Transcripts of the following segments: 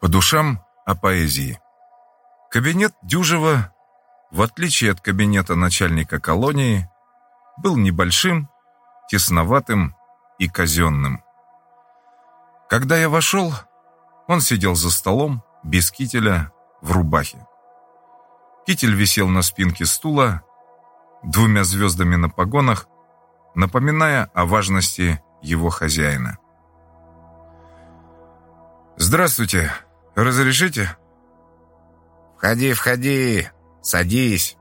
По душам о поэзии. Кабинет Дюжева, в отличие от кабинета начальника колонии, был небольшим, тесноватым и казенным. Когда я вошел, он сидел за столом, без кителя, в рубахе. Китель висел на спинке стула, двумя звездами на погонах, напоминая о важности его хозяина. «Здравствуйте!» Разрешите?» «Входи, входи, садись».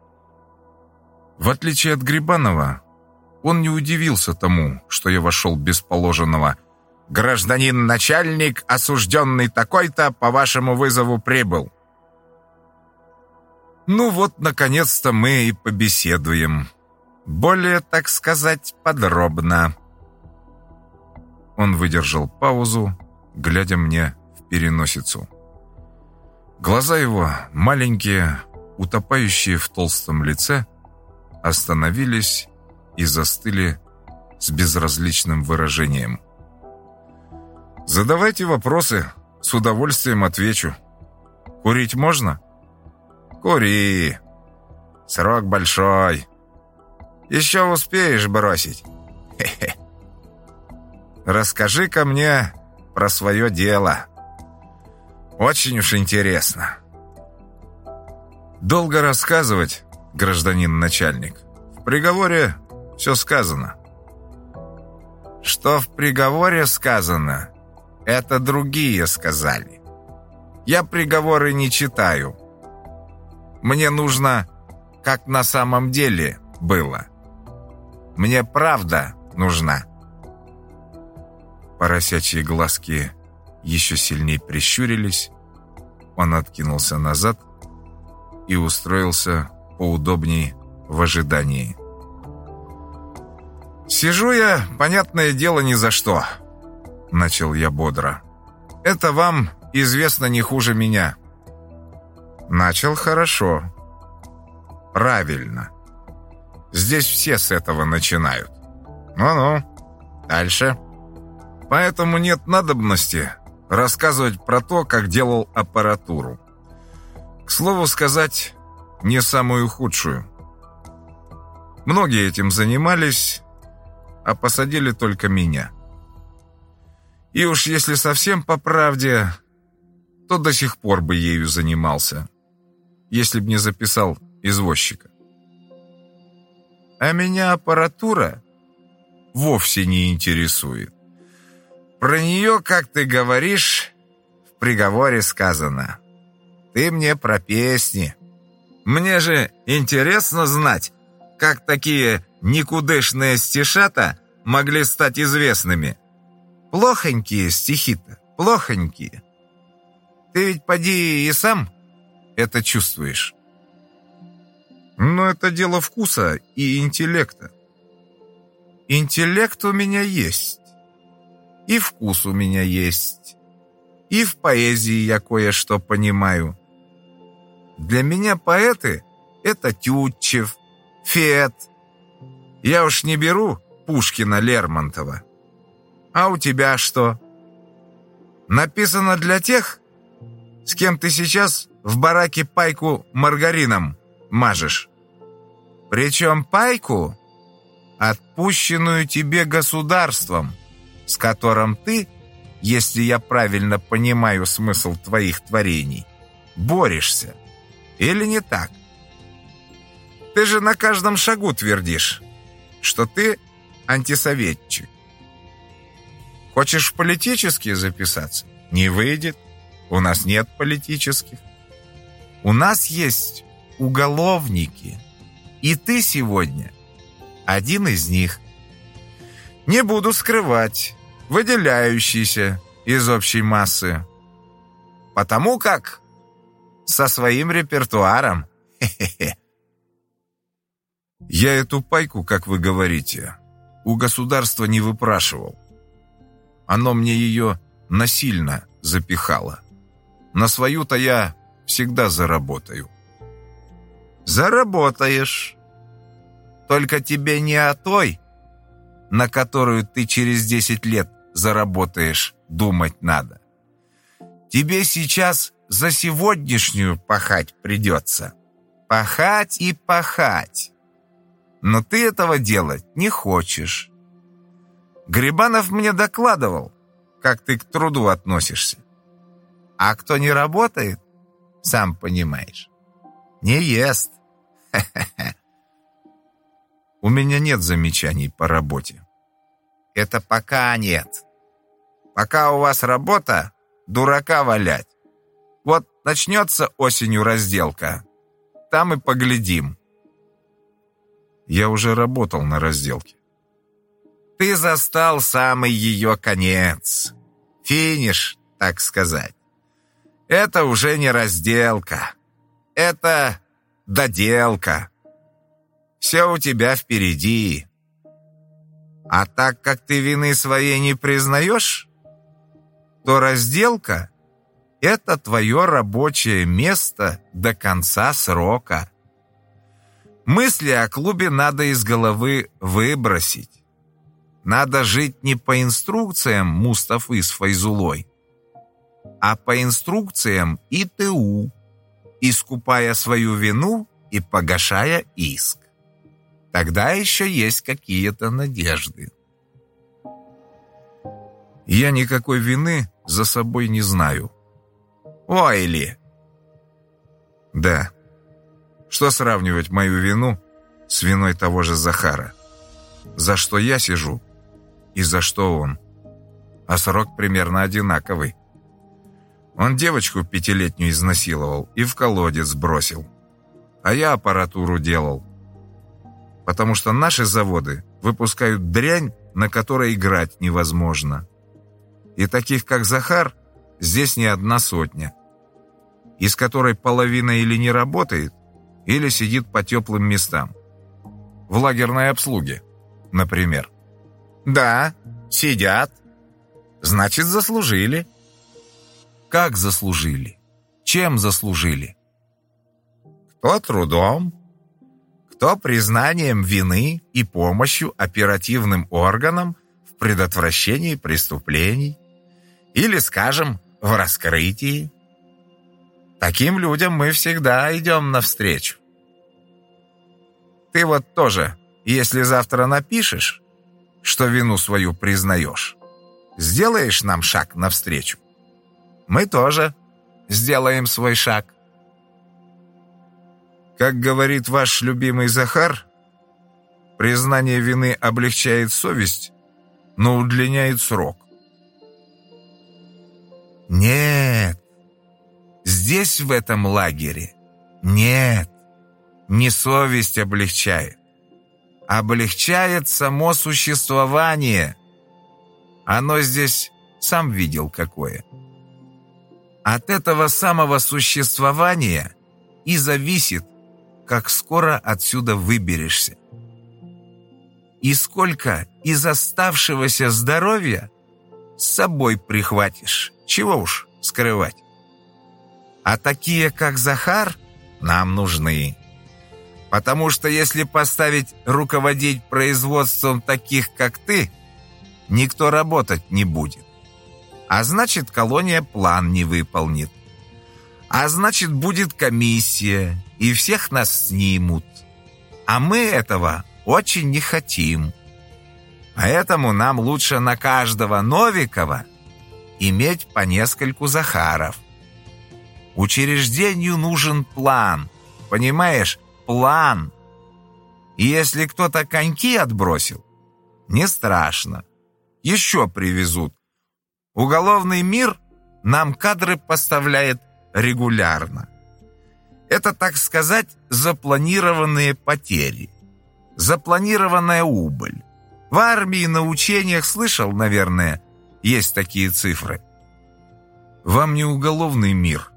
В отличие от Грибанова, он не удивился тому, что я вошел без положенного. «Гражданин-начальник, осужденный такой-то, по вашему вызову прибыл». Ну вот, наконец-то мы и побеседуем. Более, так сказать, подробно. Он выдержал паузу, глядя мне в переносицу. Глаза его, маленькие, утопающие в толстом лице, остановились и застыли с безразличным выражением. «Задавайте вопросы, с удовольствием отвечу. Курить можно?» «Кури. Срок большой. Еще успеешь бросить. Хе-хе. Расскажи-ка мне про свое дело». Очень уж интересно. Долго рассказывать, гражданин начальник. В приговоре все сказано. Что в приговоре сказано, это другие сказали. Я приговоры не читаю. Мне нужно, как на самом деле было. Мне правда нужна. Поросячьи глазки еще сильнее прищурились, он откинулся назад и устроился поудобнее в ожидании. «Сижу я, понятное дело, ни за что», — начал я бодро. «Это вам известно не хуже меня». Начал хорошо. Правильно. Здесь все с этого начинают. Ну-ну, дальше. Поэтому нет надобности рассказывать про то, как делал аппаратуру. К слову сказать, не самую худшую. Многие этим занимались, а посадили только меня. И уж если совсем по правде, то до сих пор бы ею занимался, если б не записал извозчика. А меня аппаратура вовсе не интересует. Про нее, как ты говоришь, в приговоре сказано. Ты мне про песни. Мне же интересно знать, как такие никудышные стишата могли стать известными. Плохонькие стихи-то, плохонькие. Ты ведь поди и сам это чувствуешь. Но это дело вкуса и интеллекта. Интеллект у меня есть. И вкус у меня есть. И в поэзии я кое-что понимаю. Для меня поэты — это Тютчев, Фет. Я уж не беру Пушкина Лермонтова. А у тебя что? Написано для тех, с кем ты сейчас в бараке пайку маргарином мажешь. Причем пайку, отпущенную тебе государством с которым ты, если я правильно понимаю смысл твоих творений, борешься. Или не так? Ты же на каждом шагу твердишь, что ты антисоветчик. Хочешь в политические записаться? Не выйдет. У нас нет политических. У нас есть уголовники. И ты сегодня один из них. Не буду скрывать выделяющийся из общей массы. Потому как со своим репертуаром. Я эту пайку, как вы говорите, у государства не выпрашивал. Оно мне ее насильно запихало. На свою-то я всегда заработаю. Заработаешь. Только тебе не о той, на которую ты через 10 лет заработаешь, думать надо. Тебе сейчас за сегодняшнюю пахать придется. Пахать и пахать. Но ты этого делать не хочешь. Грибанов мне докладывал, как ты к труду относишься. А кто не работает, сам понимаешь, не ест. У меня нет замечаний по работе. Это пока нет. Пока у вас работа, дурака валять. Вот начнется осенью разделка. Там и поглядим. Я уже работал на разделке. Ты застал самый ее конец. Финиш, так сказать. Это уже не разделка. Это доделка. Все у тебя впереди. А так как ты вины своей не признаешь, то разделка — это твое рабочее место до конца срока. Мысли о клубе надо из головы выбросить. Надо жить не по инструкциям Мустафы с Файзулой, а по инструкциям ИТУ, искупая свою вину и погашая иск. Тогда еще есть какие-то надежды. Я никакой вины за собой не знаю. Ой ли? Да. Что сравнивать мою вину с виной того же Захара? За что я сижу и за что он. А срок примерно одинаковый. Он девочку пятилетнюю изнасиловал и в колодец бросил. А я аппаратуру делал. Потому что наши заводы выпускают дрянь, на которой играть невозможно. И таких, как Захар, здесь не одна сотня. Из которой половина или не работает, или сидит по теплым местам. В лагерной обслуге, например. Да, сидят. Значит, заслужили. Как заслужили? Чем заслужили? Кто трудом, кто признанием вины и помощью оперативным органам в предотвращении преступлений или, скажем, в раскрытии. Таким людям мы всегда идем навстречу. Ты вот тоже, если завтра напишешь, что вину свою признаешь, сделаешь нам шаг навстречу. Мы тоже сделаем свой шаг. Как говорит ваш любимый Захар, признание вины облегчает совесть, но удлиняет срок. Нет, здесь, в этом лагере, нет, не совесть облегчает облегчает само существование. Оно здесь сам видел какое. От этого самого существования и зависит, как скоро отсюда выберешься. И сколько из оставшегося здоровья с собой прихватишь, чего уж скрывать. А такие, как Захар, нам нужны. Потому что если поставить руководить производством таких, как ты, никто работать не будет. А значит, колония план не выполнит. А значит, будет комиссия, и всех нас снимут. А мы этого очень не хотим. Поэтому нам лучше на каждого Новикова иметь по нескольку Захаров. Учреждению нужен план, понимаешь, план. И если кто-то коньки отбросил, не страшно. Еще привезут. Уголовный мир нам кадры поставляет регулярно. Это, так сказать, запланированные потери. Запланированная убыль. В армии на учениях слышал, наверное, есть такие цифры. Вам не уголовный мир.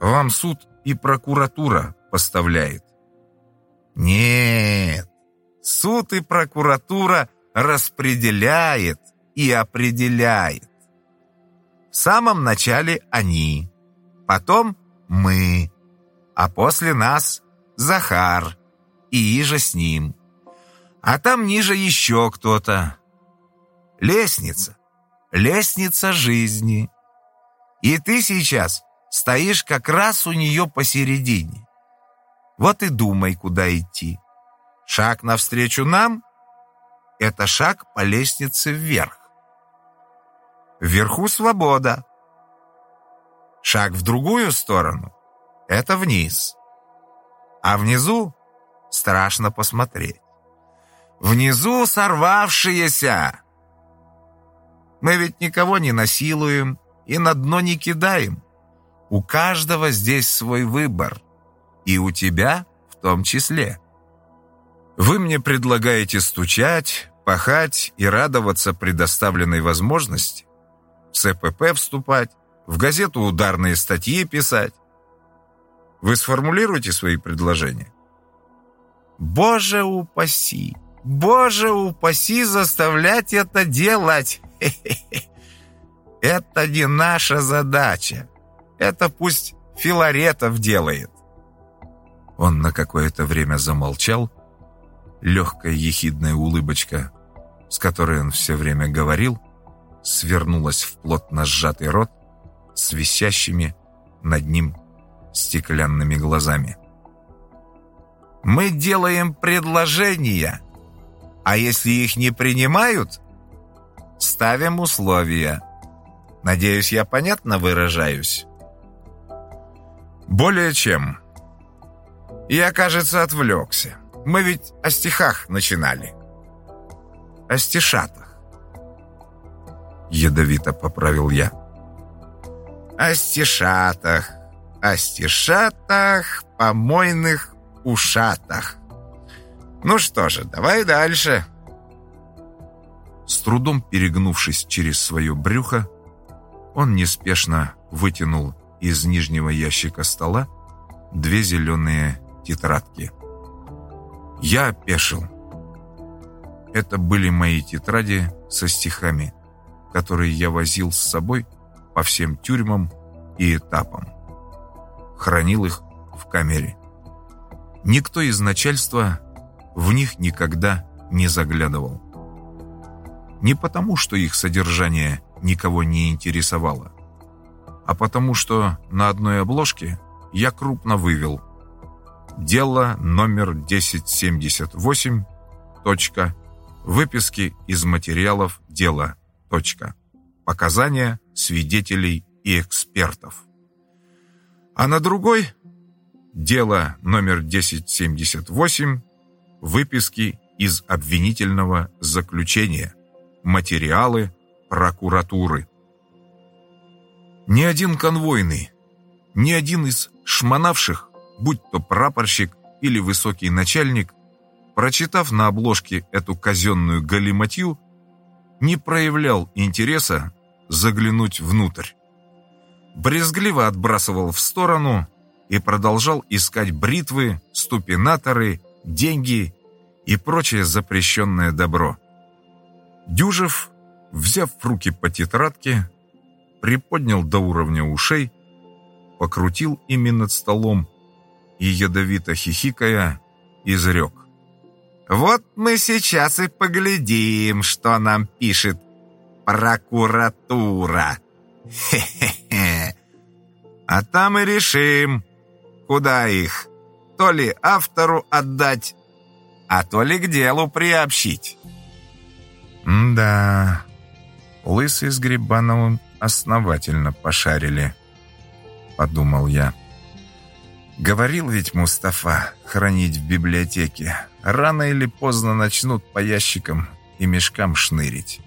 Вам суд и прокуратура поставляет. Нет, суд и прокуратура распределяет и определяет. В самом начале они, потом мы, а после нас Захар и Ижа с ним. А там ниже еще кто-то. Лестница, лестница жизни. И ты сейчас стоишь как раз у нее посередине. Вот и думай, куда идти. Шаг навстречу нам — это шаг по лестнице вверх. Вверху свобода. Шаг в другую сторону — это вниз. А внизу страшно посмотреть. Внизу сорвавшиеся. Мы ведь никого не насилуем и на дно не кидаем. У каждого здесь свой выбор. И у тебя в том числе. Вы мне предлагаете стучать, пахать и радоваться предоставленной возможности? В СПП вступать, в газету ударные статьи писать? Вы сформулируете свои предложения? Боже упаси! Боже упаси заставлять это делать! Это не наша задача. Это пусть Филаретов делает. Он на какое-то время замолчал. Легкая ехидная улыбочка, с которой он все время говорил, свернулась в плотно сжатый рот с висящими над ним стеклянными глазами. «Мы делаем предложения, а если их не принимают, ставим условия. Надеюсь, я понятно выражаюсь?» «Более чем. Я, кажется, отвлекся. Мы ведь о стихах начинали. О стишатах». Ядовито поправил я. «О стишатах, о стишатах, помойных ушатах. Ну что же, давай дальше». С трудом перегнувшись через свое брюхо, он неспешно вытянул из нижнего ящика стола две зеленые тетрадки. Я опешил. Это были мои тетради со стихами, которые я возил с собой по всем тюрьмам и этапам. Хранил их в камере. Никто из начальства в них никогда не заглядывал. Не потому, что их содержание никого не интересовало, а потому что на одной обложке я крупно вывел «Дело номер 1078. Точка. Выписки из материалов дела. Точка. Показания свидетелей и экспертов». А на другой «Дело номер 1078. Выписки из обвинительного заключения. Материалы прокуратуры». Ни один конвойный, ни один из шмонавших, будь то прапорщик или высокий начальник, прочитав на обложке эту казенную галиматью, не проявлял интереса заглянуть внутрь. Брезгливо отбрасывал в сторону и продолжал искать бритвы, ступинаторы, деньги и прочее запрещенное добро. Дюжев, взяв в руки по тетрадке, приподнял до уровня ушей, покрутил ими над столом и, ядовито хихикая, изрек. «Вот мы сейчас и поглядим, что нам пишет прокуратура. Хе-хе-хе. А там и решим, куда их, то ли автору отдать, а то ли к делу приобщить». «Да, Лысый с Грибановым основательно пошарили, подумал я. Говорил ведь Мустафа хранить в библиотеке. Рано или поздно начнут по ящикам и мешкам шнырить.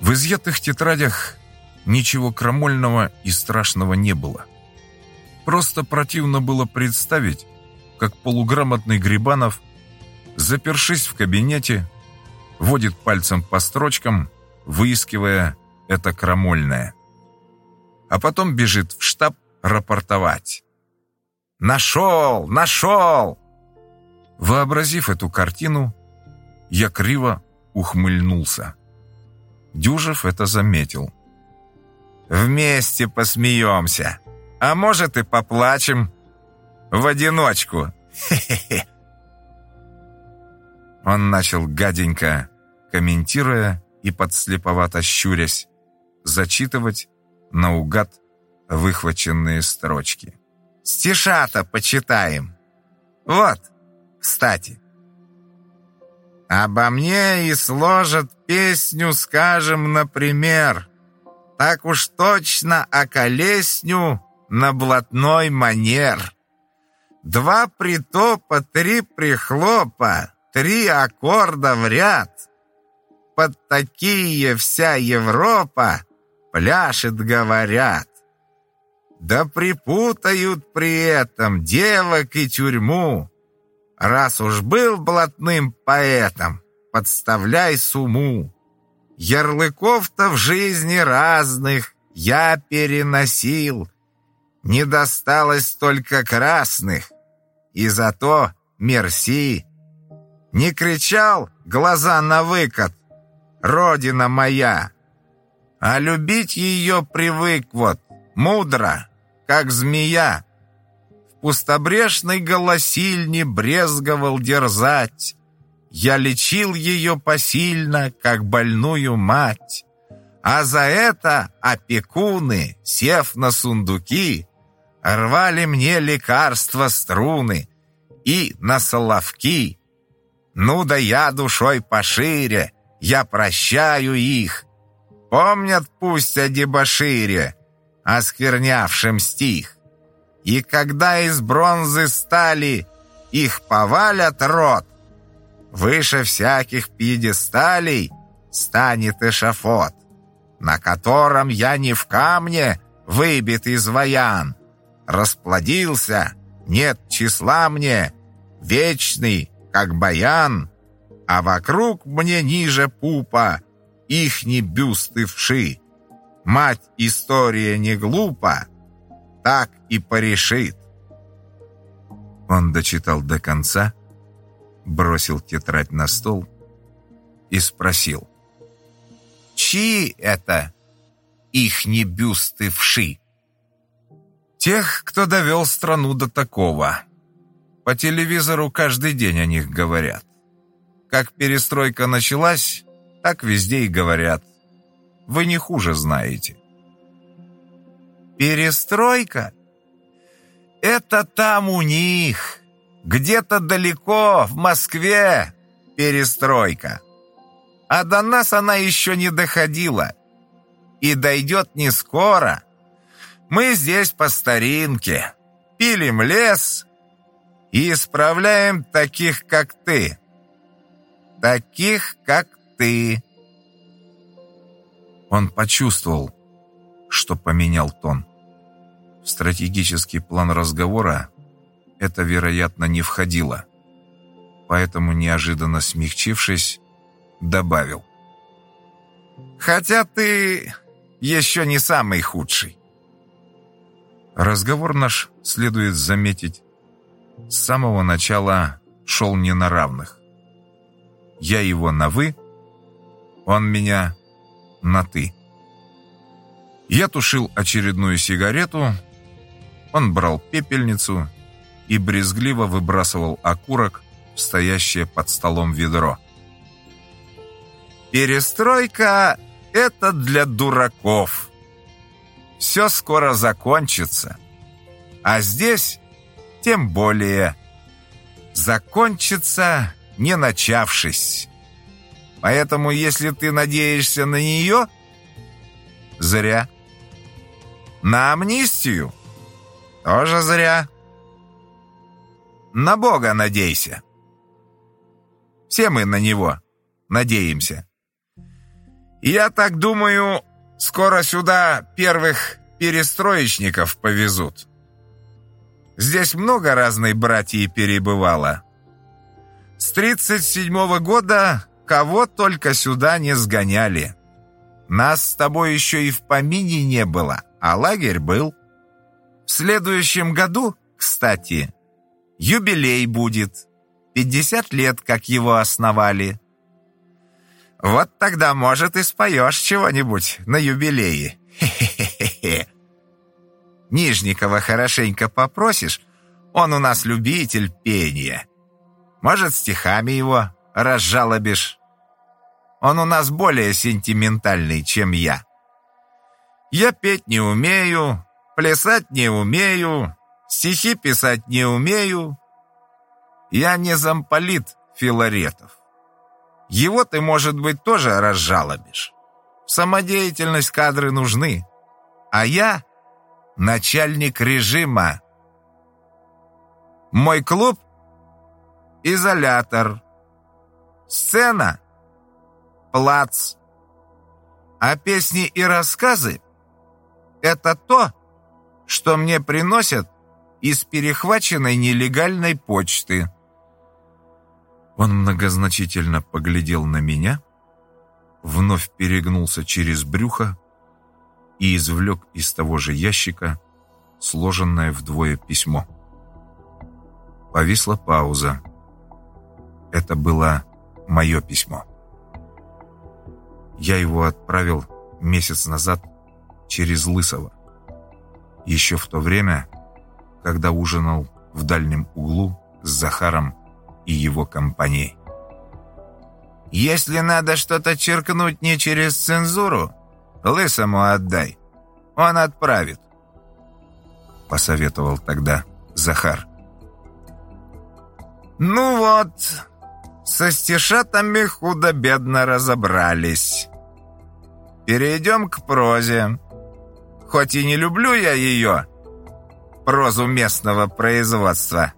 В изъятых тетрадях ничего крамольного и страшного не было. Просто противно было представить, как полуграмотный Грибанов, запершись в кабинете, водит пальцем по строчкам, выискивая это крамольное. А потом бежит в штаб рапортовать. «Нашел! Нашел!» Вообразив эту картину, я криво ухмыльнулся. Дюжев это заметил. «Вместе посмеемся, а может и поплачем. В одиночку. Хе-хе-хе!» Он начал гаденько, комментируя и подслеповато щурясь, зачитывать наугад выхваченные строчки. «Стишата почитаем. Вот, кстати. Обо мне и сложат песню, скажем, например. Так уж точно околесню на блатной манер. Два притопа, три прихлопа, три аккорда в ряд. Под такие вся Европа пляшет, говорят. Да припутают при этом девок и тюрьму. Раз уж был блатным поэтом, подставляй суму. Ярлыков-то в жизни разных я переносил. Не досталось только красных, и зато мерси. Не кричал глаза на выкат, родина моя, а любить ее привык вот, мудро, как змея. В пустобрешной голосильне брезговал дерзать. Я лечил ее посильно, как больную мать. А за это опекуны, сев на сундуки, рвали мне лекарства струны и на соловки. Ну да я душой пошире, я прощаю их. Помнят пусть о дебошире, осквернявшем стих. И когда из бронзы стали их повалят рот, выше всяких пьедесталей станет эшафот, на котором я не в камне выбит изваян, расплодился, нет числа мне, вечный, как баян, а вокруг мне ниже пупа ихни бюсты вши. Мать история не глупа, так и порешит. Он дочитал до конца, бросил тетрадь на стол и спросил. «Чьи это ихни бюсты вши?» «Тех, кто довел страну до такого. По телевизору каждый день о них говорят. Как перестройка началась, так везде и говорят. Вы не хуже знаете. Перестройка? Это там у них. Где-то далеко, в Москве, перестройка. А до нас она еще не доходила. И дойдет не скоро. Мы здесь по старинке. Пилим лес и исправляем таких, как ты. Таких, как ты...» Он почувствовал, что поменял тон. В стратегический план разговора это, вероятно, не входило, поэтому, неожиданно смягчившись, добавил. «Хотя ты еще не самый худший». Разговор наш, следует заметить, с самого начала шел не на равных. Я его на «вы», он меня на «ты». Я тушил очередную сигарету, он брал пепельницу и брезгливо выбрасывал окурок в стоящее под столом ведро. «Перестройка — это для дураков. Все скоро закончится. А здесь тем более закончится, не начавшись». Поэтому, если ты надеешься на нее, зря. На амнистию тоже зря. На Бога надейся. Все мы на Него надеемся. Я так думаю, скоро сюда первых перестроечников повезут. Здесь много разной братьи перебывало. С 37 -го года Кого только сюда не сгоняли. Нас с тобой еще и в помине не было, а лагерь был. В следующем году, кстати, юбилей будет. 50 лет, как его основали. Вот тогда, может, и споешь чего-нибудь на юбилее. Нижникова хорошенько попросишь, он у нас любитель пения. Может, стихами его разжалобишь. Он у нас более сентиментальный, чем я. Я петь не умею, плясать не умею, стихи писать не умею. Я не замполит Филаретов. Его ты, может быть, тоже разжалобишь. В самодеятельность кадры нужны. А я начальник режима. Мой клуб – изолятор. Сцена – плац. А песни и рассказы – это то, что мне приносят из перехваченной нелегальной почты. Он многозначительно поглядел на меня, вновь перегнулся через брюхо и извлек из того же ящика сложенное вдвое письмо. Повисла пауза. Это было мое письмо. Я его отправил месяц назад через Лысого. Еще в то время, когда ужинал в дальнем углу с Захаром и его компанией. «Если надо что-то черкнуть не через цензуру, Лысому отдай. Он отправит», — посоветовал тогда Захар. «Ну вот, со стишатами худо-бедно разобрались. Перейдем к прозе. Хоть и не люблю я ее, прозу местного производства,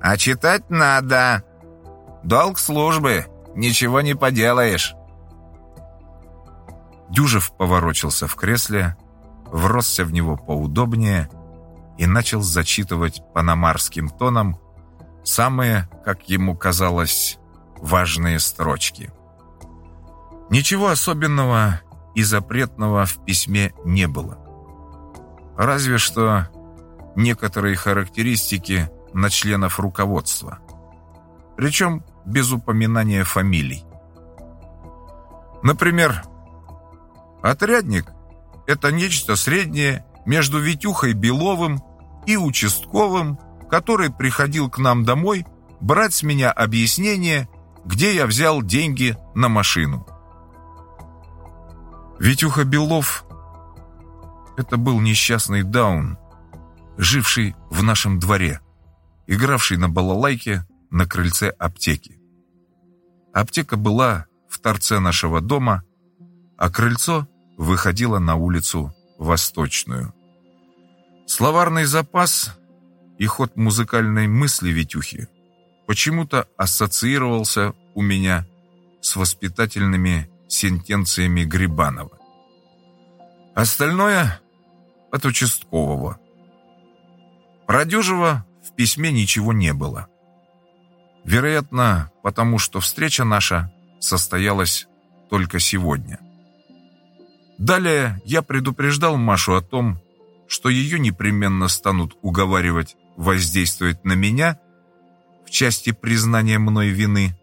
а читать надо. Долг службы, ничего не поделаешь». Дюжев поворочился в кресле, вросся в него поудобнее и начал зачитывать панамарским тоном самые, как ему казалось, важные строчки. Ничего особенного и запретного в письме не было. Разве что некоторые характеристики на членов руководства. Причем без упоминания фамилий. Например, Отрядник – это нечто среднее между Витюхой Беловым и участковым, который приходил к нам домой брать с меня объяснение, где я взял деньги на машину. Витюха Белов – это был несчастный даун, живший в нашем дворе, игравший на балалайке на крыльце аптеки. Аптека была в торце нашего дома, а крыльцо выходила на улицу Восточную. Словарный запас и ход музыкальной мысли Витюхи почему-то ассоциировался у меня с воспитательными сентенциями Грибанова. Остальное от участкового. Про Дюжева в письме ничего не было. Вероятно, потому что встреча наша состоялась только сегодня. Далее я предупреждал Машу о том, что ее непременно станут уговаривать воздействовать на меня в части признания мной вины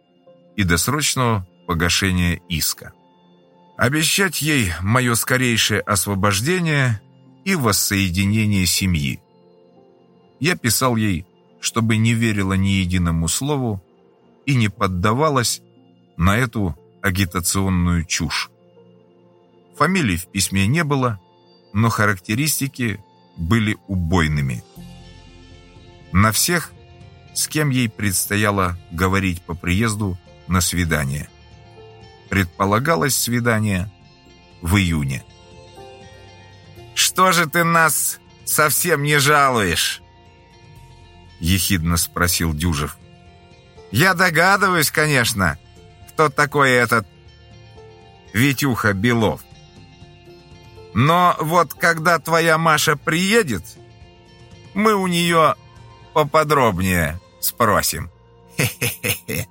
и досрочного погашения иска. Обещать ей мое скорейшее освобождение и воссоединение семьи. Я писал ей, чтобы не верила ни единому слову и не поддавалась на эту агитационную чушь. Фамилий в письме не было, но характеристики были убойными. На всех, с кем ей предстояло говорить по приезду на свидание. Предполагалось свидание в июне. «Что же ты нас совсем не жалуешь?» Ехидно спросил Дюжев. «Я догадываюсь, конечно, кто такой этот Витюха Белов. Но вот когда твоя Маша приедет, мы у нее поподробнее спросим. Хе-хе-хе.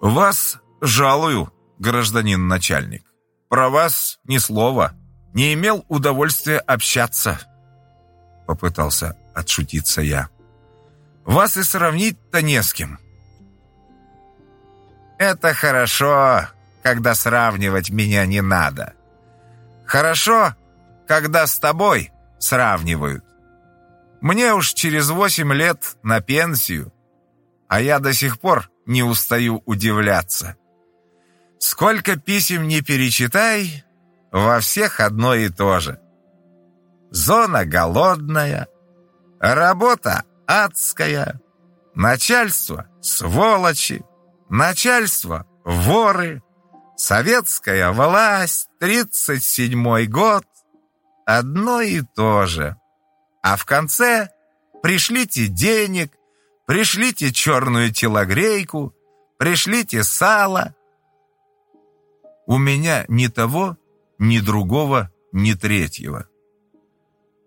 Вас жалую, гражданин начальник. Про вас ни слова. Не имел удовольствия общаться. Попытался отшутиться я. Вас и сравнить-то не с кем. Это хорошо, когда сравнивать меня не надо. Хорошо, когда с тобой сравнивают. Мне уж через восемь лет на пенсию, а я до сих пор не устаю удивляться. Сколько писем не перечитай, во всех одно и то же. Зона голодная, работа адская, начальство сволочи, начальство воры, советская власть, 37-й год, одно и то же. А в конце пришлите денег, пришлите черную телогрейку, пришлите сало. У меня ни того, ни другого, ни третьего.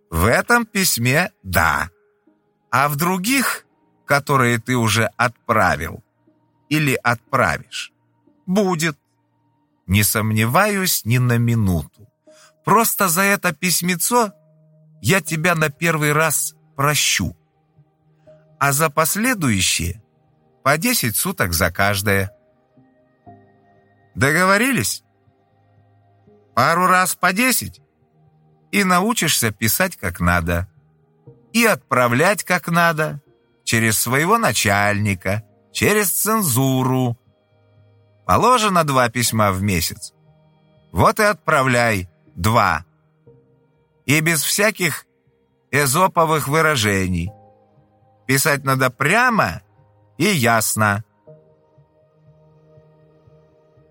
В этом письме – да. А в других, которые ты уже отправил или отправишь, будет. Не сомневаюсь ни на минуту. Просто за это письмецо я тебя на первый раз прощу. А за последующие по 10 суток за каждое. Договорились? Пару раз по 10 и научишься писать как надо. И отправлять как надо. Через своего начальника, через цензуру. Положено два письма в месяц. Вот и отправляй два. И без всяких эзоповых выражений. Писать надо прямо и ясно.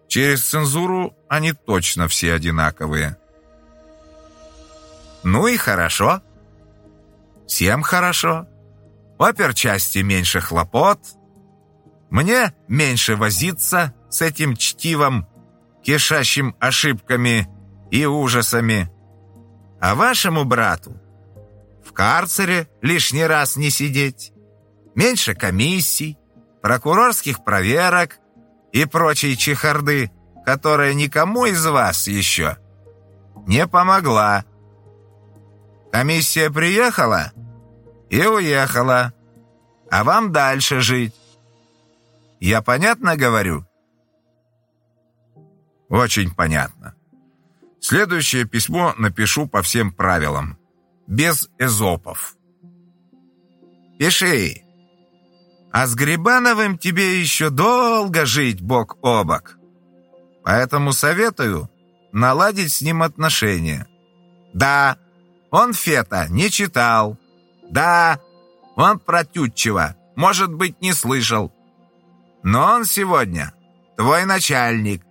Через цензуру они точно все одинаковые. Ну и хорошо. Всем хорошо. Оперчасти меньше хлопот. Мне меньше возиться с этим чтивом, кишащим ошибками и ужасами. А вашему брату в карцере лишний раз не сидеть. Меньше комиссий, прокурорских проверок и прочей чехарды, которая никому из вас еще не помогла. Комиссия приехала и уехала, а вам дальше жить. Я понятно говорю? Очень понятно. Следующее письмо напишу по всем правилам, без эзопов. Пиши. А с Грибановым тебе еще долго жить бок о бок. Поэтому советую наладить с ним отношения. Да, он Фета не читал. Да, он про Тютчева, может быть, не слышал. Но он сегодня твой начальник,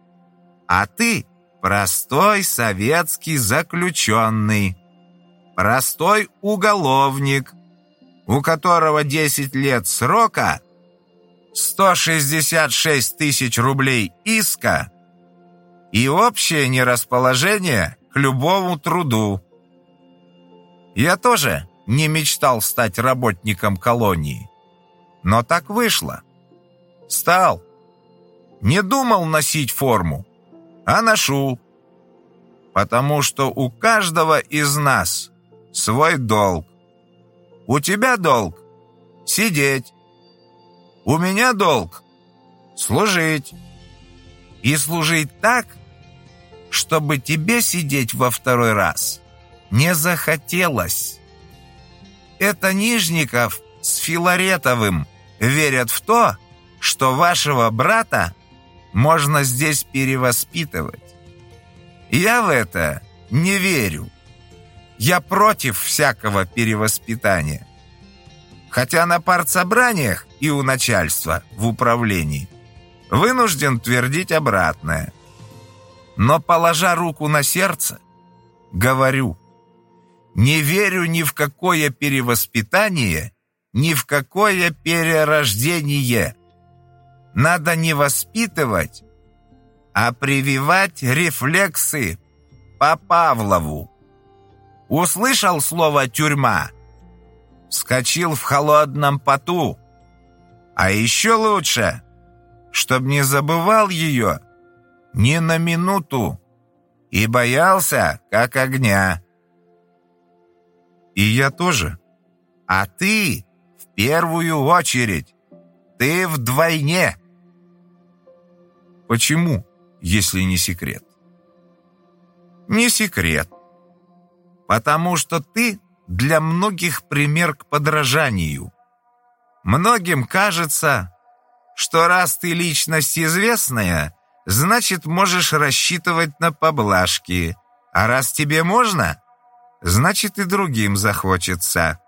а ты простой советский заключенный, простой уголовник, у которого 10 лет срока, 166 тысяч рублей иска и общее нерасположение к любому труду. Я тоже не мечтал стать работником колонии. Но так вышло. Стал. Не думал носить форму, а ношу. Потому что у каждого из нас свой долг. У тебя долг – сидеть. У меня долг – служить. И служить так, чтобы тебе сидеть во второй раз – не захотелось. Это Нижников с Филаретовым верят в то, что вашего брата можно здесь перевоспитывать. Я в это не верю. Я против всякого перевоспитания. Хотя на партсобраниях и у начальства в управлении вынужден твердить обратное. Но, положа руку на сердце, говорю – не верю ни в какое перевоспитание, ни в какое перерождение. Надо не воспитывать, а прививать рефлексы по Павлову. Услышал слово «тюрьма», вскочил в холодном поту. А еще лучше, чтоб не забывал ее ни на минуту и боялся, как огня. И я тоже. А ты в первую очередь. Ты вдвойне. Почему, если не секрет? Не секрет. Потому что ты для многих пример к подражанию. Многим кажется, что раз ты личность известная, значит, можешь рассчитывать на поблажки, А раз тебе можно, значит и другим захочется.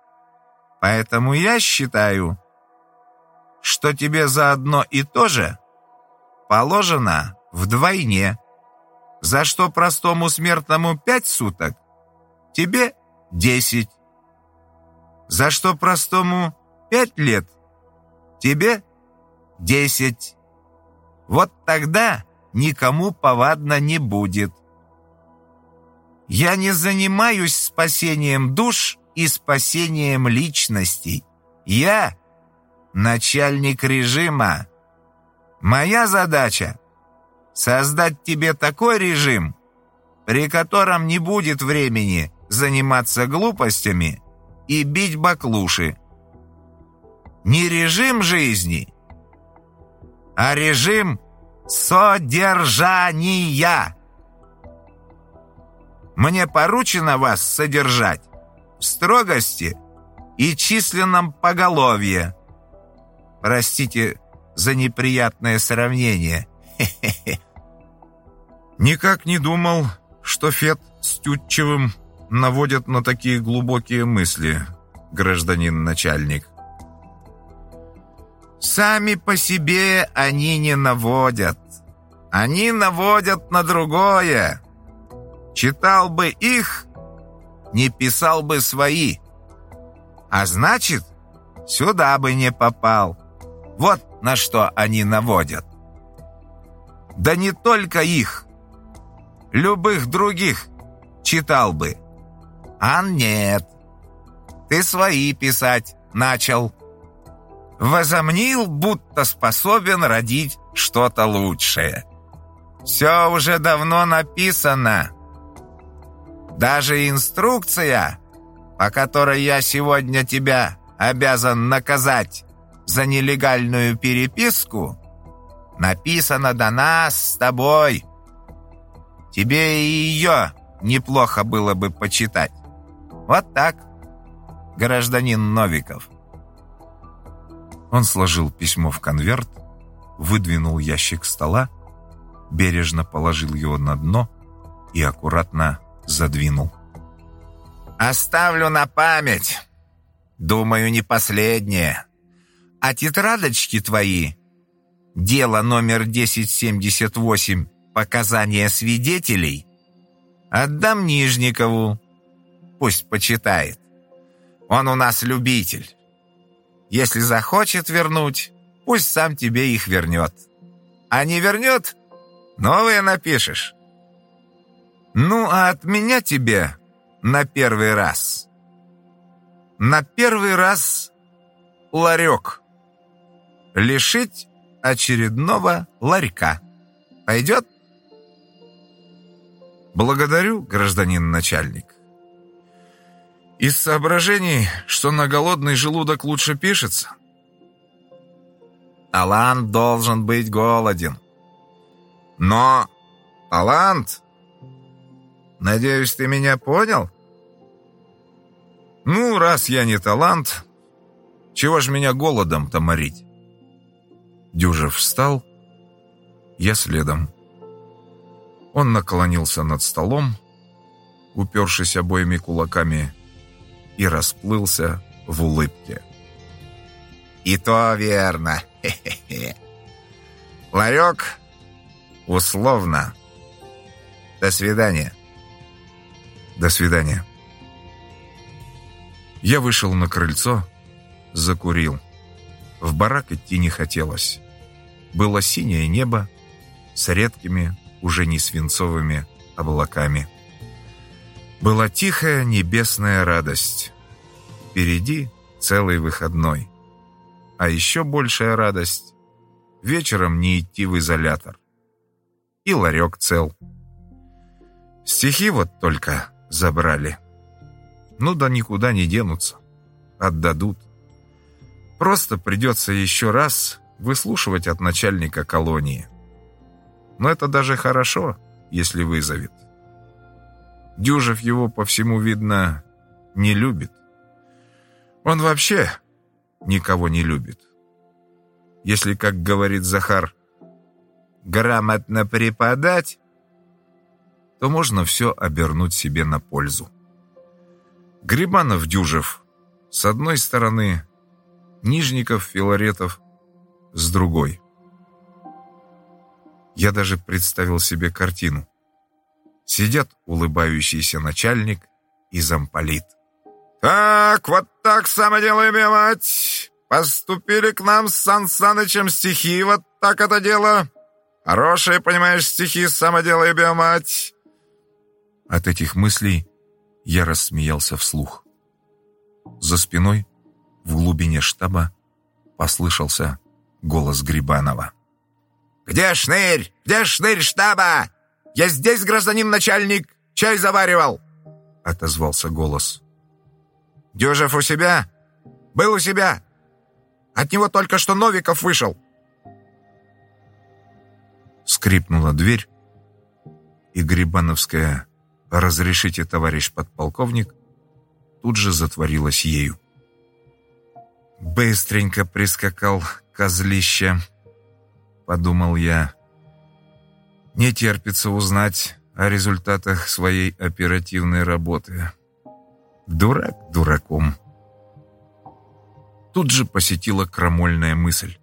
Поэтому я считаю, что тебе за одно и то же положено вдвойне. За что простому смертному пять суток, тебе десять. За что простому пять лет, тебе десять. Вот тогда никому повадно не будет. Я не занимаюсь спасением душ и спасением личностей. Я начальник режима. Моя задача — создать тебе такой режим, при котором не будет времени заниматься глупостями и бить баклуши. Не режим жизни, а режим содержания. Мне поручено вас содержать в строгости и численном поголовье. Простите за неприятное сравнение. Никак не думал, что Фет с Тютчевым наводят на такие глубокие мысли, гражданин начальник. Сами по себе они не наводят. Они наводят на другое. Читал бы их, не писал бы свои. А значит, сюда бы не попал. Вот на что они наводят. Да не только их. Любых других читал бы. А нет. Ты свои писать начал возомнил, будто способен родить что-то лучшее. Все уже давно написано. Даже инструкция, по которой я сегодня тебя обязан наказать за нелегальную переписку, написана до нас с тобой. Тебе и ее неплохо было бы почитать. Вот так, гражданин Новиков. Он сложил письмо в конверт, выдвинул ящик стола, бережно положил его на дно и аккуратно задвинул. «Оставлю на память. Думаю, не последнее. А тетрадочки твои, дело номер 1078, показания свидетелей, отдам Нижникову. Пусть почитает. Он у нас любитель». Если захочет вернуть, пусть сам тебе их вернет. А не вернет, новые напишешь. Ну, а от меня тебе на первый раз. На первый раз ларек. Лишить очередного ларька. Пойдет? Благодарю, гражданин начальник. Из соображений, что на голодный желудок лучше пишется? Талант должен быть голоден. Но талант... Надеюсь, ты меня понял? Ну, раз я не талант, чего ж меня голодом-то морить? Дюжев встал, я следом. Он наклонился над столом, упершись обоими кулаками и расплылся в улыбке. «И то верно. Хе -хе -хе. Ларек, условно. До свидания». «До свидания». Я вышел на крыльцо, закурил. В барак идти не хотелось. Было синее небо с редкими, уже не свинцовыми облаками. Была тихая небесная радость. Впереди целый выходной. А еще большая радость — вечером не идти в изолятор. И ларек цел. Стихи вот только забрали. Ну да никуда не денутся. Отдадут. Просто придется еще раз выслушивать от начальника колонии. Но это даже хорошо, если вызовет. Дюжев его по всему, видно, не любит. Он вообще никого не любит. Если, как говорит Захар, грамотно преподать, то можно все обернуть себе на пользу. Грибанов-Дюжев с одной стороны, Нижников-Филаретов с другой. Я даже представил себе картину. Сидят улыбающийся начальник и замполит. «Так, вот так самоделаемая мать! Поступили к нам с Сан Санычем стихи, вот так это дело! Хорошие, понимаешь, стихи самоделаемая мать!» От этих мыслей я рассмеялся вслух. За спиной, в глубине штаба, послышался голос Грибанова. «Где шнырь? Где шнырь штаба? Я здесь, гражданин начальник, чай заваривал!» Отозвался голос. «Дюжев у себя? Был у себя? От него только что Новиков вышел!» Скрипнула дверь, и Грибановская «Разрешите, товарищ подполковник», тут же затворилась ею. «Быстренько прискакал козлище», — подумал я. «Не терпится узнать о результатах своей оперативной работы. Дурак дураком». Тут же посетила крамольная мысль.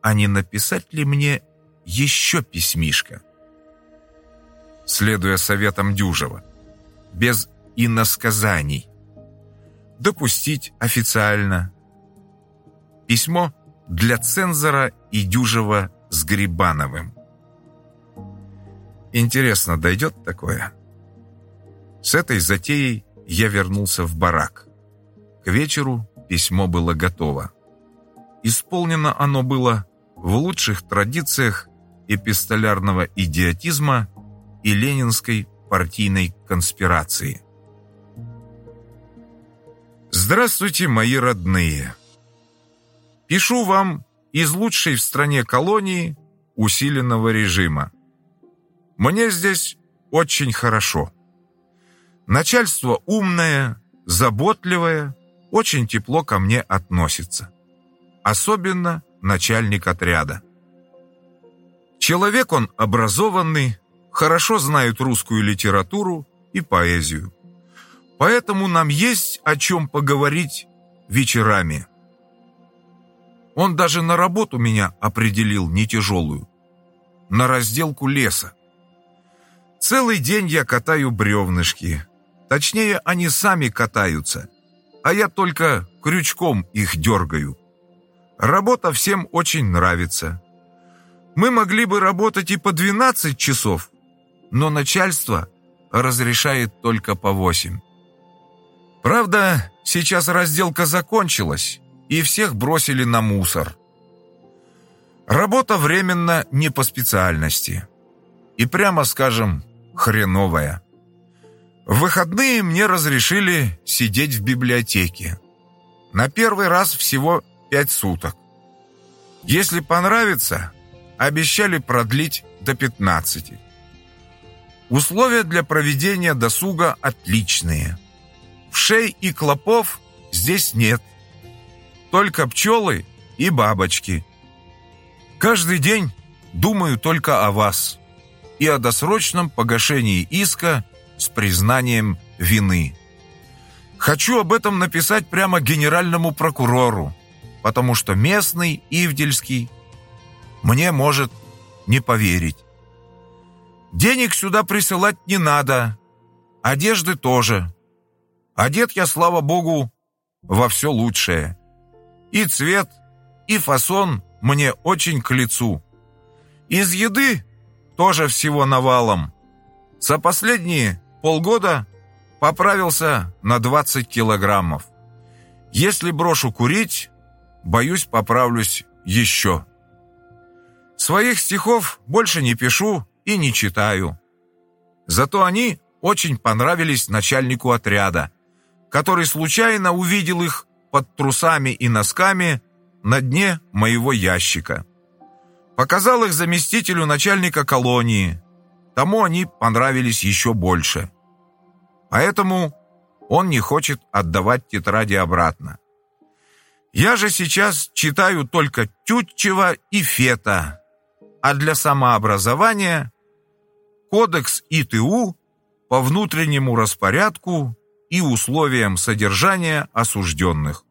А не написать ли мне еще письмишко? Следуя советам Дюжева, без иносказаний. Допустить официально. Письмо для цензора и Дюжева с Грибановым. Интересно, дойдет такое? С этой затеей я вернулся в барак. К вечеру письмо было готово. Исполнено оно было в лучших традициях эпистолярного идиотизма и ленинской партийной конспирации. Здравствуйте, мои родные! Пишу вам из лучшей в стране колонии усиленного режима. Мне здесь очень хорошо. Начальство умное, заботливое, очень тепло ко мне относится. Особенно начальник отряда. Человек он образованный, хорошо знают русскую литературу и поэзию. Поэтому нам есть о чем поговорить вечерами. Он даже на работу меня определил не тяжелую. На разделку леса. Целый день я катаю бревнышки. Точнее, они сами катаются, а я только крючком их дергаю. Работа всем очень нравится. Мы могли бы работать и по 12 часов, но начальство разрешает только по восемь. Правда, сейчас разделка закончилась, и всех бросили на мусор. Работа временно не по специальности. И прямо скажем, хреновая. В выходные мне разрешили сидеть в библиотеке. На первый раз всего пять суток. Если понравится, обещали продлить до пятнадцати. Условия для проведения досуга отличные. Вшей и клопов здесь нет. Только пчелы и бабочки. Каждый день думаю только о вас и о досрочном погашении иска с признанием вины. Хочу об этом написать прямо генеральному прокурору, потому что местный, Ивдельский, мне может не поверить. Денег сюда присылать не надо. Одежды тоже. Одет я, слава богу, во все лучшее. И цвет, и фасон мне очень к лицу. Из еды тоже всего навалом. За последние полгода поправился на 20 килограммов. Если брошу курить, боюсь, поправлюсь еще. Своих стихов больше не пишу, и не читаю. Зато они очень понравились начальнику отряда, который случайно увидел их под трусами и носками на дне моего ящика. Показал их заместителю начальника колонии. Тому они понравились еще больше. Поэтому он не хочет отдавать тетради обратно. Я же сейчас читаю только Тютчева и Фета, а для самообразования Кодекс ИТУ по внутреннему распорядку и условиям содержания осужденных.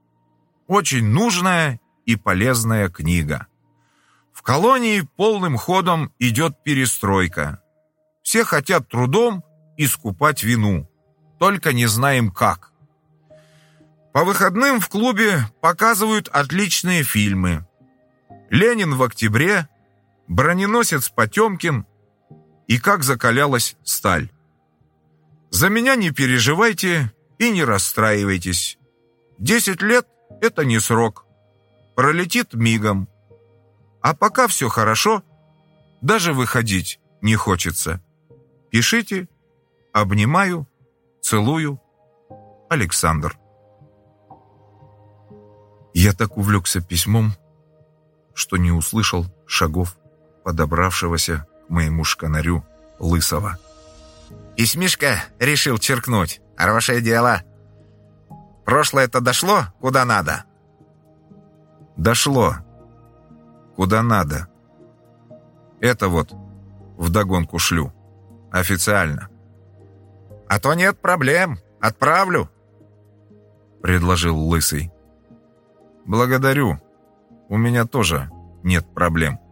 Очень нужная и полезная книга. В колонии полным ходом идет перестройка. Все хотят трудом искупать вину, только не знаем как. По выходным в клубе показывают отличные фильмы. «Ленин в октябре», «Броненосец Потемкин» и «Как закалялась сталь». За меня не переживайте и не расстраивайтесь. Десять лет — это не срок. Пролетит мигом. А пока все хорошо, даже выходить не хочется. Пишите. Обнимаю. Целую. Александр. Я так увлекся письмом, что не услышал шагов подобравшегося к моему шканарю Лысого. «Письмишко решил черкнуть. Хорошее дело. Прошлое-то дошло, куда надо?» «Дошло. Куда надо. Это вот вдогонку шлю. Официально». «А то нет проблем. Отправлю», — предложил Лысый. «Благодарю. У меня тоже нет проблем».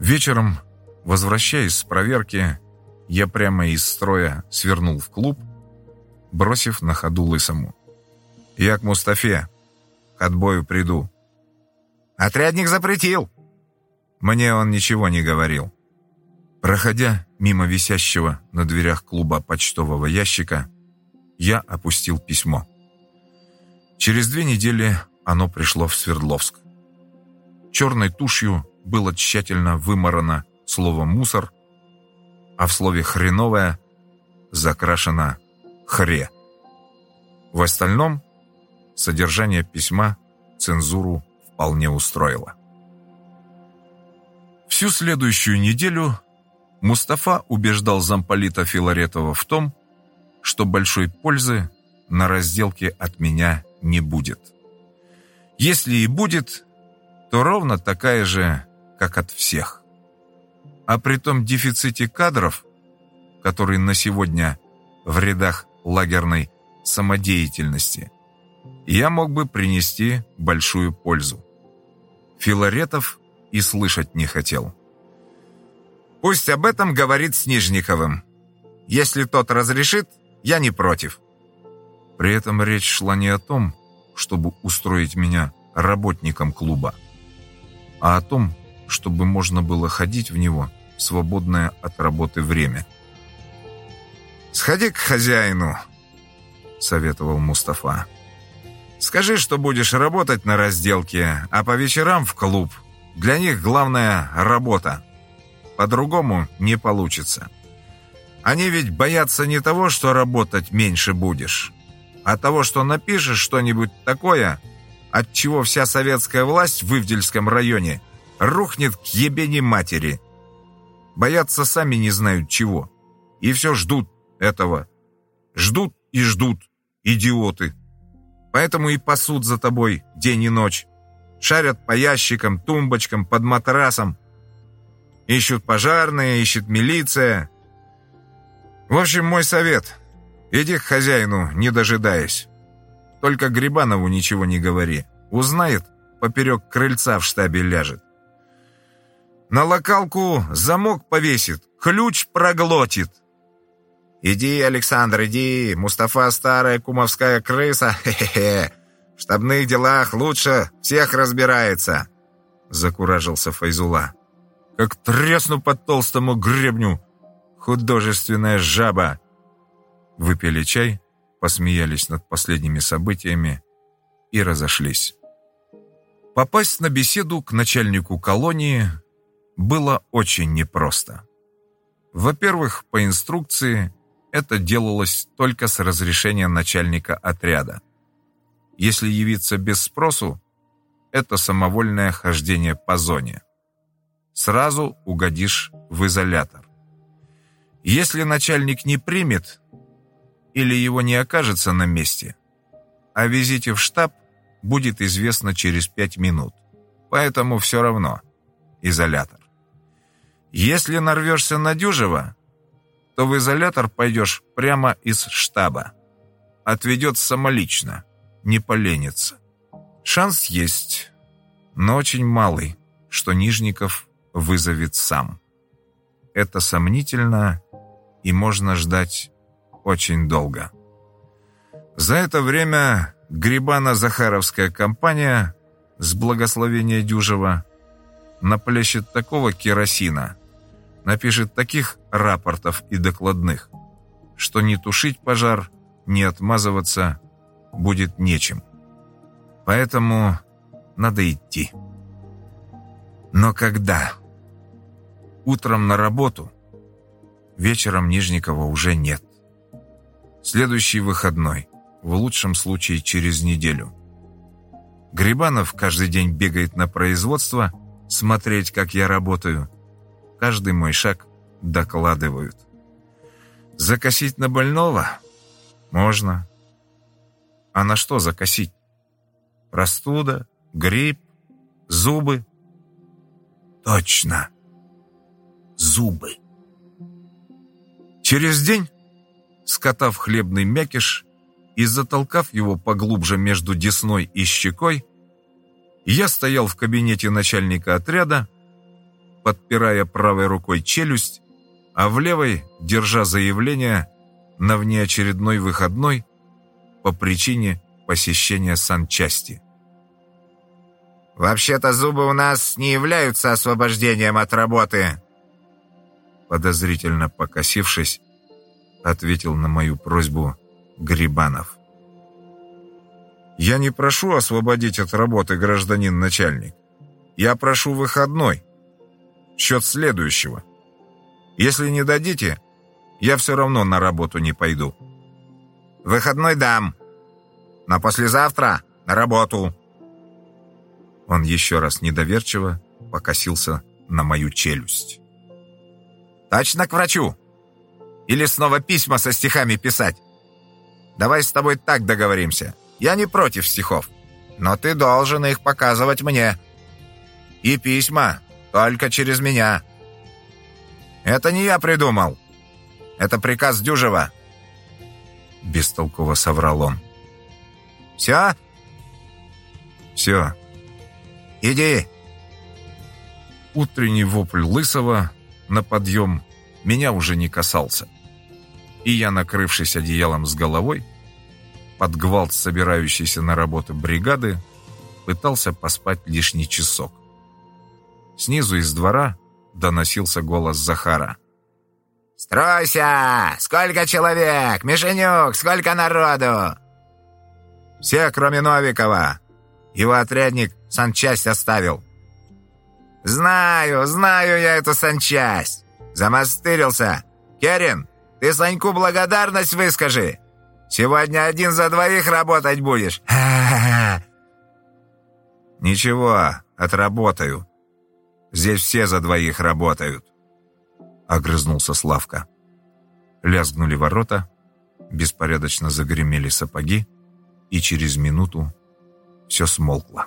Вечером, возвращаясь с проверки, я прямо из строя свернул в клуб, бросив на ходу Лысому. «Я к Мустафе. К отбою приду». «Отрядник запретил». Мне он ничего не говорил. Проходя мимо висящего на дверях клуба почтового ящика, я опустил письмо. Через две недели оно пришло в Свердловск. Черной тушью было тщательно вымарано слово «мусор», а в слове «хреновое» закрашено «хре». В остальном содержание письма цензуру вполне устроило. Всю следующую неделю Мустафа убеждал замполита Филаретова в том, что большой пользы на разделке от меня не будет. Если и будет, то ровно такая же, как от всех. А при том дефиците кадров, который на сегодня в рядах лагерной самодеятельности, я мог бы принести большую пользу. Филаретов и слышать не хотел. Пусть об этом говорит с. Если тот разрешит, я не против. При этом речь шла не о том, чтобы устроить меня работником клуба, а о том, чтобы можно было ходить в него в свободное от работы время. «Сходи к хозяину», — советовал Мустафа. «Скажи, что будешь работать на разделке, а по вечерам в клуб. Для них главная работа. По-другому не получится. Они ведь боятся не того, что работать меньше будешь, а того, что напишешь что-нибудь такое, от чего вся советская власть в Ивдельском районе рухнет к ебени матери. Боятся сами не знают чего. И все ждут этого. Ждут и ждут, идиоты. Поэтому и пасут за тобой день и ночь. Шарят по ящикам, тумбочкам, под матрасом, Ищут пожарные, ищет милиция. В общем, мой совет. Иди к хозяину, не дожидаясь. Только Грибанову ничего не говори. Узнает, поперек крыльца в штабе ляжет. На локалку замок повесит, ключ проглотит. «Иди, Александр, иди, Мустафа старая кумовская крыса, хе-хе-хе, в штабных делах лучше всех разбирается», закуражился Файзула как тресну по толстому гребню. Художественная жаба. Выпили чай, посмеялись над последними событиями и разошлись. Попасть на беседу к начальнику колонии было очень непросто. Во-первых, по инструкции это делалось только с разрешения начальника отряда. Если явиться без спросу, это самовольное хождение по зоне сразу угодишь в изолятор. Если начальник не примет или его не окажется на месте, о визите в штаб будет известно через пять минут. Поэтому все равно изолятор. Если нарвешься на Дюжева, то в изолятор пойдешь прямо из штаба. Отведет самолично, не поленится. Шанс есть, но очень малый, что Нижников вызовет сам. Это сомнительно, и можно ждать очень долго. За это время Грибано-Захаровская компания с благословения Дюжева наплещет такого керосина, напишет таких рапортов и докладных, что не тушить пожар, не отмазываться будет нечем. Поэтому надо идти. Но когда? Утром на работу, вечером Нижникова уже нет. Следующий выходной, в лучшем случае через неделю. Грибанов каждый день бегает на производство, смотреть, как я работаю. Каждый мой шаг докладывают. Закосить на больного? Можно. А на что закосить? Простуда, грипп, зубы? Точно. Зубы. Через день, скотав хлебный мякиш и затолкав его поглубже между десной и щекой, я стоял в кабинете начальника отряда, подпирая правой рукой челюсть, а в левой держа заявление на внеочередной выходной по причине посещения санчасти. «Вообще-то зубы у нас не являются освобождением от работы», подозрительно покосившись, ответил на мою просьбу Грибанов. «Я не прошу освободить от работы гражданин начальник. Я прошу выходной. Счет следующего. Если не дадите, я все равно на работу не пойду». «Выходной дам. Но послезавтра на работу». Он еще раз недоверчиво покосился на мою челюсть. «Точно к врачу? Или снова письма со стихами писать? Давай с тобой так договоримся. Я не против стихов, но ты должен их показывать мне. И письма только через меня. Это не я придумал. Это приказ Дюжева». Бестолково соврал он. «Все?» «Все», «Иди!» Утренний вопль Лысого на подъем меня уже не касался. И я, накрывшись одеялом с головой, под гвалт собирающейся на работу бригады, пытался поспать лишний часок. Снизу из двора доносился голос Захара. «Стройся! Сколько человек? Мишенюк, сколько народу?» «Все, кроме Новикова. Его отрядник санчасть оставил». «Знаю, знаю я эту санчасть. Замастырился. Керин, ты Саньку благодарность выскажи. Сегодня один за двоих работать будешь. «Ничего, отработаю. Здесь все за двоих работают», — огрызнулся Славка. Лязгнули ворота, беспорядочно загремели сапоги, и через минуту все смолкло.